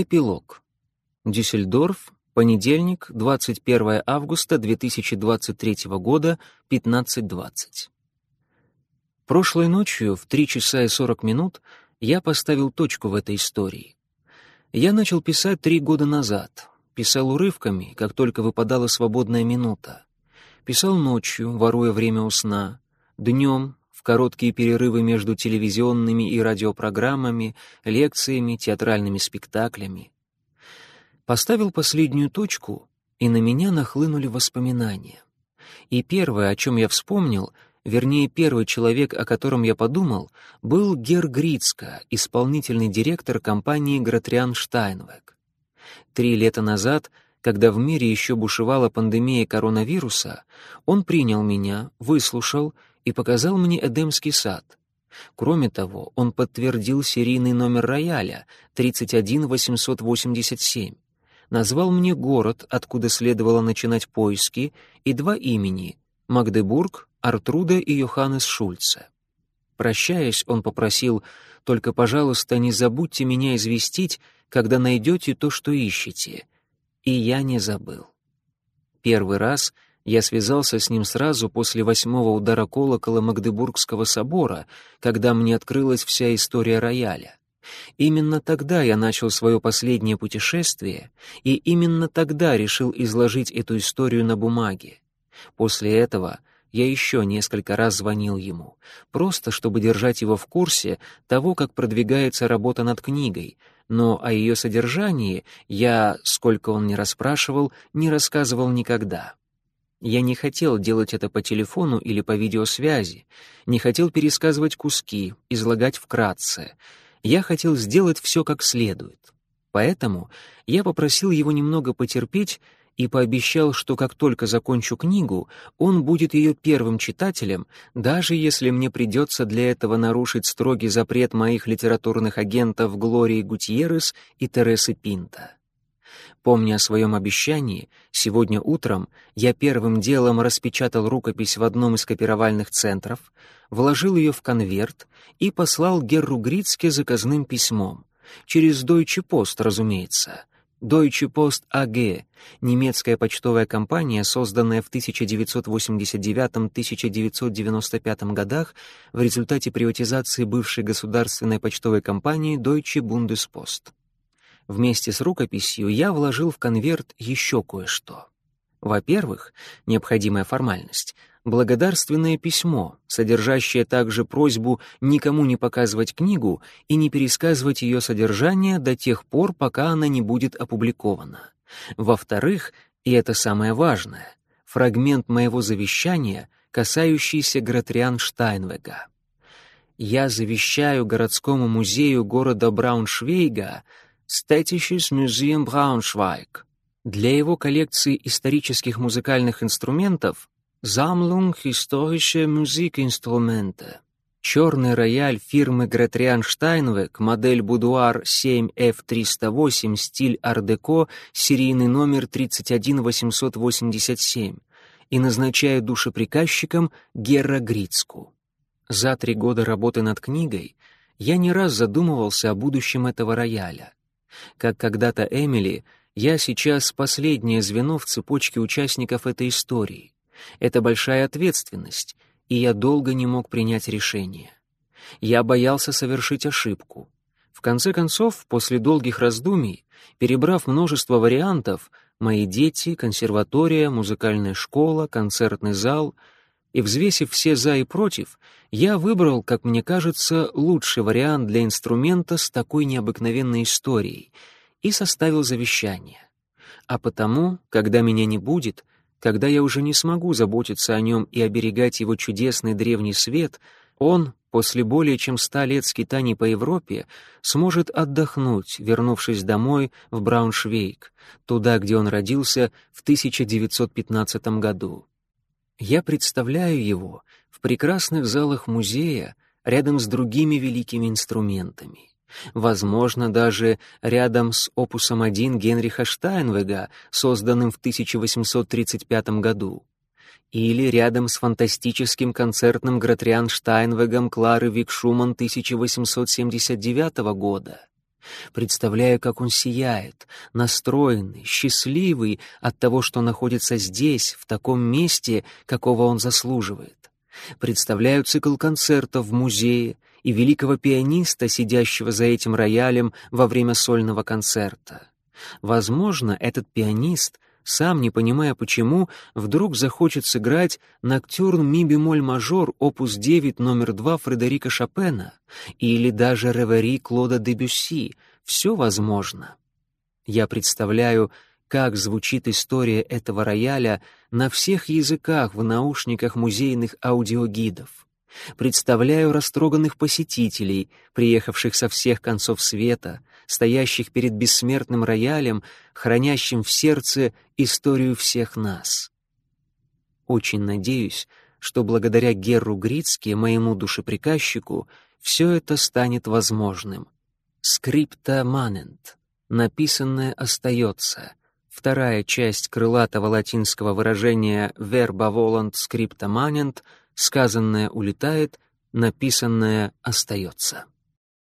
Эпилог. Дюссельдорф, понедельник, 21 августа 2023 года, 15.20. Прошлой ночью в 3 часа и 40 минут я поставил точку в этой истории. Я начал писать три года назад. Писал урывками, как только выпадала свободная минута. Писал ночью, воруя время у сна. Днем, в короткие перерывы между телевизионными и радиопрограммами, лекциями, театральными спектаклями. Поставил последнюю точку, и на меня нахлынули воспоминания. И первое, о чем я вспомнил, вернее, первый человек, о котором я подумал, был Гер Грицка, исполнительный директор компании Гратриан Штайнвек. Три лета назад — когда в мире еще бушевала пандемия коронавируса, он принял меня, выслушал и показал мне Эдемский сад. Кроме того, он подтвердил серийный номер рояля 31887, назвал мне город, откуда следовало начинать поиски, и два имени — Магдебург, Артруда и Йоханнес Шульце. Прощаясь, он попросил «Только, пожалуйста, не забудьте меня известить, когда найдете то, что ищете», и я не забыл. Первый раз — я связался с ним сразу после восьмого удара колокола Магдебургского собора, когда мне открылась вся история рояля. Именно тогда я начал свое последнее путешествие, и именно тогда решил изложить эту историю на бумаге. После этого я еще несколько раз звонил ему, просто чтобы держать его в курсе того, как продвигается работа над книгой, но о ее содержании я, сколько он ни расспрашивал, не рассказывал никогда. Я не хотел делать это по телефону или по видеосвязи, не хотел пересказывать куски, излагать вкратце. Я хотел сделать все как следует. Поэтому я попросил его немного потерпеть и пообещал, что как только закончу книгу, он будет ее первым читателем, даже если мне придется для этого нарушить строгий запрет моих литературных агентов Глории Гутьеррес и Тересы Пинта. Помня о своем обещании, сегодня утром я первым делом распечатал рукопись в одном из копировальных центров, вложил ее в конверт и послал Герру Грицке заказным письмом. Через Deutsche Post, разумеется. Deutsche Post AG, немецкая почтовая компания, созданная в 1989-1995 годах в результате приватизации бывшей государственной почтовой компании Deutsche Bundespost. Вместе с рукописью я вложил в конверт еще кое-что. Во-первых, необходимая формальность — благодарственное письмо, содержащее также просьбу никому не показывать книгу и не пересказывать ее содержание до тех пор, пока она не будет опубликована. Во-вторых, и это самое важное, фрагмент моего завещания, касающийся Гратриан Штайнвега. Я завещаю городскому музею города Брауншвейга Städtisches Museum Braunschweig. Для его коллекции исторических музыкальных инструментов Sammlung historische Musikinstrumente. Черный рояль фирмы Гретриан Штайнвек, модель Будуар 7F308, стиль ар-деко, серийный номер 31887 и назначаю душеприказчиком Герра Грицку. За три года работы над книгой я не раз задумывался о будущем этого рояля. Как когда-то Эмили, я сейчас последнее звено в цепочке участников этой истории. Это большая ответственность, и я долго не мог принять решение. Я боялся совершить ошибку. В конце концов, после долгих раздумий, перебрав множество вариантов, мои дети, консерватория, музыкальная школа, концертный зал — и, взвесив все «за» и «против», я выбрал, как мне кажется, лучший вариант для инструмента с такой необыкновенной историей и составил завещание. А потому, когда меня не будет, когда я уже не смогу заботиться о нем и оберегать его чудесный древний свет, он, после более чем ста лет скитаний по Европе, сможет отдохнуть, вернувшись домой в Брауншвейг, туда, где он родился в 1915 году. Я представляю его в прекрасных залах музея рядом с другими великими инструментами. Возможно, даже рядом с опусом 1 Генриха Штайнвега, созданным в 1835 году. Или рядом с фантастическим концертным Гратриан Штайнвегом Клары Викшуман 1879 года. Представляю, как он сияет, настроенный, счастливый от того, что находится здесь, в таком месте, какого он заслуживает. Представляю цикл концертов в музее и великого пианиста, сидящего за этим роялем во время сольного концерта. Возможно, этот пианист, сам не понимая почему, вдруг захочет сыграть ноктюрн ми-бемоль-мажор опус 9 номер 2 Фредерика Шопена или даже ревери Клода де Бюсси. Все возможно. Я представляю, как звучит история этого рояля на всех языках в наушниках музейных аудиогидов. Представляю растроганных посетителей, приехавших со всех концов света, стоящих перед бессмертным роялем, хранящим в сердце историю всех нас. Очень надеюсь, что благодаря Герру Грицке, моему душеприказчику, все это станет возможным. Скрипта манент. Написанное остается. Вторая часть крылатого латинского выражения verba volant scripta manent, сказанное улетает, написанное остается.